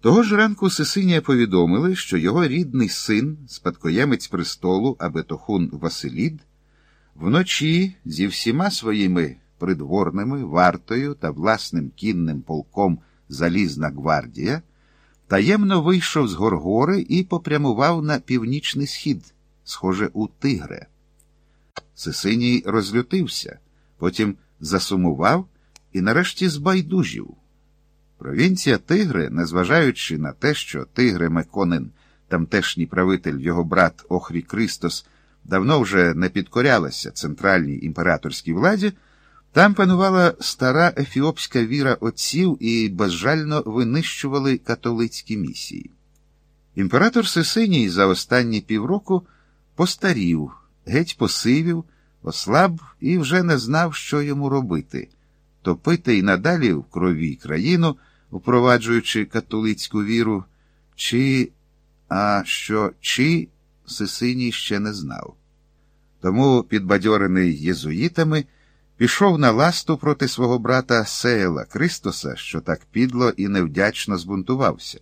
Того ж ранку Сисинія повідомили, що його рідний син, спадкоємець престолу Абетохун Василід, вночі зі всіма своїми придворними, вартою та власним кінним полком Залізна гвардія, таємно вийшов з Горгори і попрямував на північний схід, схоже, у Тигре. Сисиній розлютився, потім засумував і нарешті збайдужів. Провінція Тигри, незважаючи на те, що Тигре Меконин, тамтешній правитель його брат Охрі Кристос, давно вже не підкорялася центральній імператорській владі, там панувала стара ефіопська віра отців і безжально винищували католицькі місії. Імператор Сисиній за останні півроку постарів, геть посивів, ослаб і вже не знав, що йому робити топити й надалі в крові країну, впроваджуючи католицьку віру, чи, а що чи Сисиній ще не знав. Тому, підбадьорений єзуїтами, пішов на ласту проти свого брата Сеєла Кристоса, що так підло і невдячно збунтувався.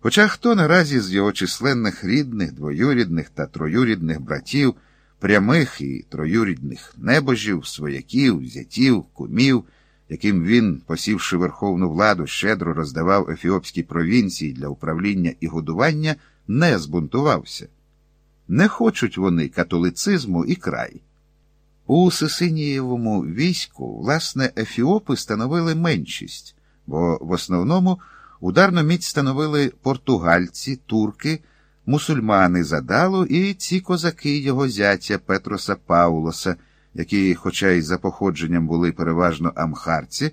Хоча хто наразі з його численних рідних, двоюрідних та троюрідних братів, прямих і троюрідних небожів, свояків, зятів, кумів, яким він, посівши верховну владу, щедро роздавав ефіопські провінції для управління і годування, не збунтувався. Не хочуть вони католицизму і край. У Сисинієвому війську, власне, ефіопи становили меншість, бо в основному ударну міць становили португальці, турки, мусульмани задалу і ці козаки його зятя Петроса Паулоса, які, хоча й за походженням були переважно амхарці,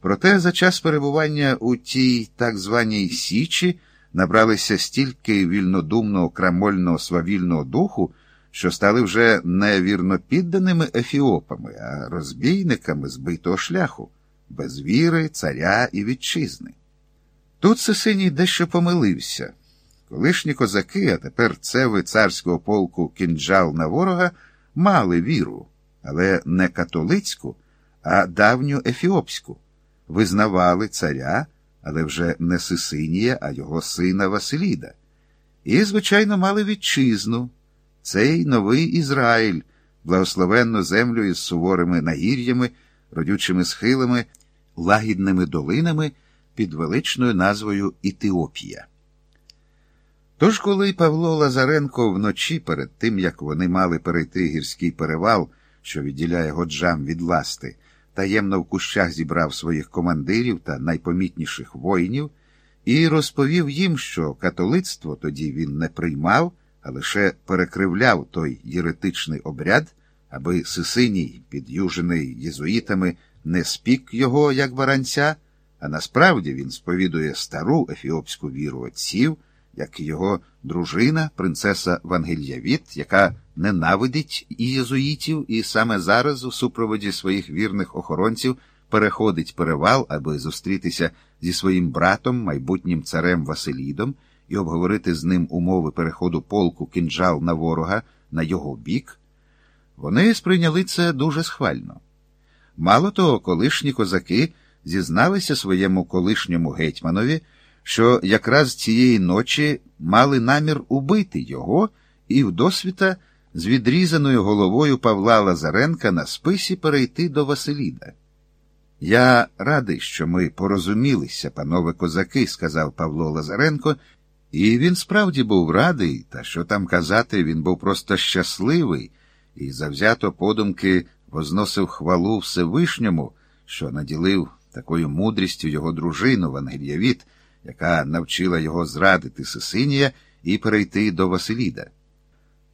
проте за час перебування у тій так званій Січі набралися стільки вільнодумного крамольного свавільного духу, що стали вже не вірнопідданими ефіопами, а розбійниками збитого шляху, без віри, царя і вітчизни. Тут Сесиній дещо помилився. Колишні козаки, а тепер цеви царського полку кінджал на ворога, мали віру, але не католицьку, а давню ефіопську, визнавали царя, але вже не Сисинія, а його сина Василіда. І, звичайно, мали вітчизну, цей новий Ізраїль, благословенну землю із суворими нагір'ями, родючими схилами, лагідними долинами під величною назвою Ітіопія. Тож, коли Павло Лазаренко вночі, перед тим як вони мали перейти гірський перевал, що відділяє Годжам від ласти, таємно в кущах зібрав своїх командирів та найпомітніших воїнів і розповів їм, що католицтво тоді він не приймав, а лише перекривляв той єретичний обряд, аби Сисиній, під'южений єзуїтами, не спік його, як баранця, а насправді він сповідує стару ефіопську віру отців як його дружина, принцеса Вангельявіт, яка ненавидить і єзуїтів, і саме зараз у супроводі своїх вірних охоронців переходить перевал, аби зустрітися зі своїм братом, майбутнім царем Василідом, і обговорити з ним умови переходу полку кінжал на ворога на його бік. Вони сприйняли це дуже схвально. Мало того, колишні козаки зізналися своєму колишньому гетьманові що якраз цієї ночі мали намір убити його і вдосвіта з відрізаною головою Павла Лазаренка на списі перейти до Василіда. Я радий, що ми порозумілися, панове козаки, сказав Павло Лазаренко, і він справді був радий, та що там казати, він був просто щасливий і завзято подумки возносив хвалу Всевишньому, що наділив такою мудрістю його дружину Вангельявіт, яка навчила його зрадити Сесинія і перейти до Василіда.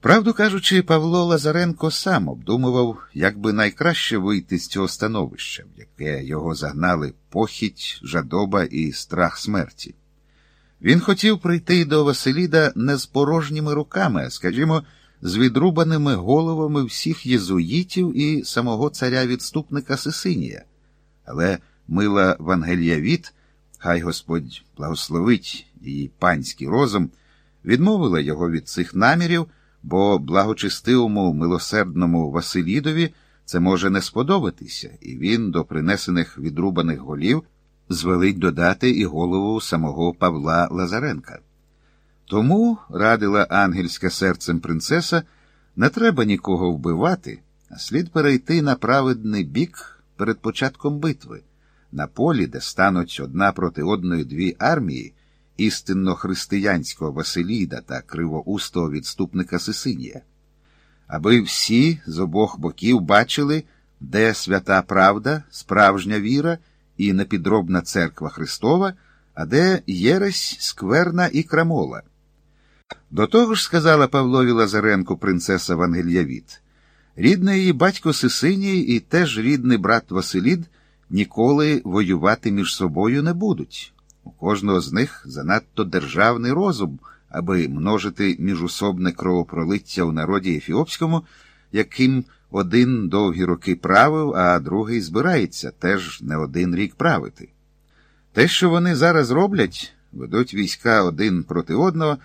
Правду кажучи, Павло Лазаренко сам обдумував, як би найкраще вийти з цього становища, в яке його загнали похідь, жадоба і страх смерті. Він хотів прийти до Василіда не з порожніми руками, а, скажімо, з відрубаними головами всіх єзуїтів і самого царя відступника Сесинія. Але мила Вангельявіт хай Господь благословить її панський розум, відмовила його від цих намірів, бо благочестивому милосердному Василідові це може не сподобатися, і він до принесених відрубаних голів звелить додати і голову самого Павла Лазаренка. Тому, радила ангельська серцем принцеса, не треба нікого вбивати, а слід перейти на праведний бік перед початком битви, на полі, де стануть одна проти одної дві армії, істинно християнського Василіда та кривоустого відступника Сисинія, аби всі з обох боків бачили, де свята правда, справжня віра і непідробна церква Христова, а де єресь, скверна і крамола. До того ж, сказала Павлові Лазаренку принцеса Вангельявіт, рідний її батько Сисиній і теж рідний брат Василід ніколи воювати між собою не будуть. У кожного з них занадто державний розум, аби множити міжусобне кровопролиття у народі ефіопському, яким один довгі роки правив, а другий збирається теж не один рік правити. Те, що вони зараз роблять, ведуть війська один проти одного,